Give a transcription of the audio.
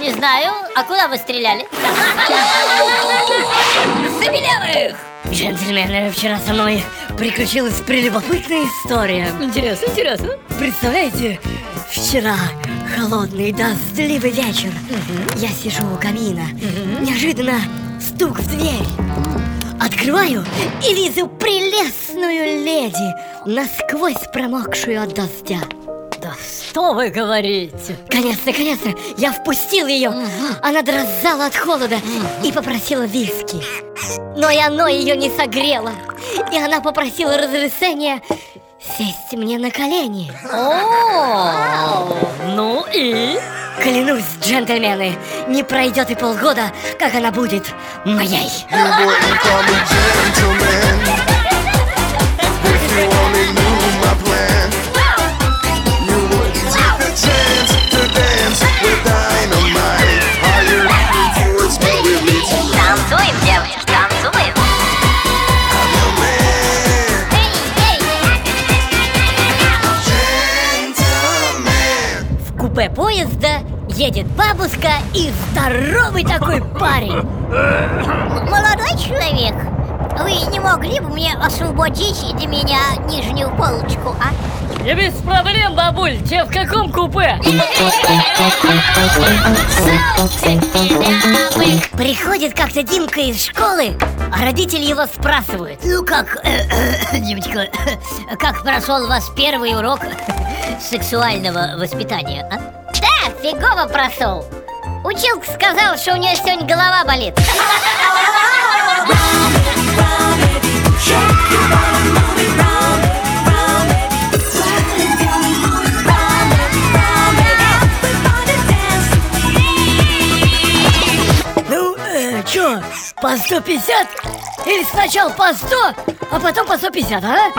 Не знаю, а куда вы стреляли? Забелявых! Джентльмены, вчера со мной приключилась прелюбопытная история. Интересно, интересно. Представляете, вчера холодный дождливый вечер. Я сижу у камина. Неожиданно стук в дверь. Открываю и вижу прелестную леди, насквозь промокшую от дождя. Да что вы говорите? Конечно, конечно, я впустил ее. Она дрожала от холода и попросила виски. Но и оно ее не согрело. И она попросила разрешения сесть мне на колени. О, ну и? Клянусь, джентльмены, не пройдет и полгода, как она будет моей. Купе поезда едет бабушка и здоровый такой парень. Молодой человек, вы не могли бы мне освободить для меня нижнюю полочку, а? Я без проблем, бабуль. Тебе в каком купе? Приходит как-то Димка из школы, а родители его спрашивают. Ну как, э, э, девочка, как прошел у вас первый урок сексуального воспитания, а? Да, фигово прошел. Училка сказал, что у нее сегодня голова болит. Ну, чё, по 150? Или сначала по 100, а потом по 150, а?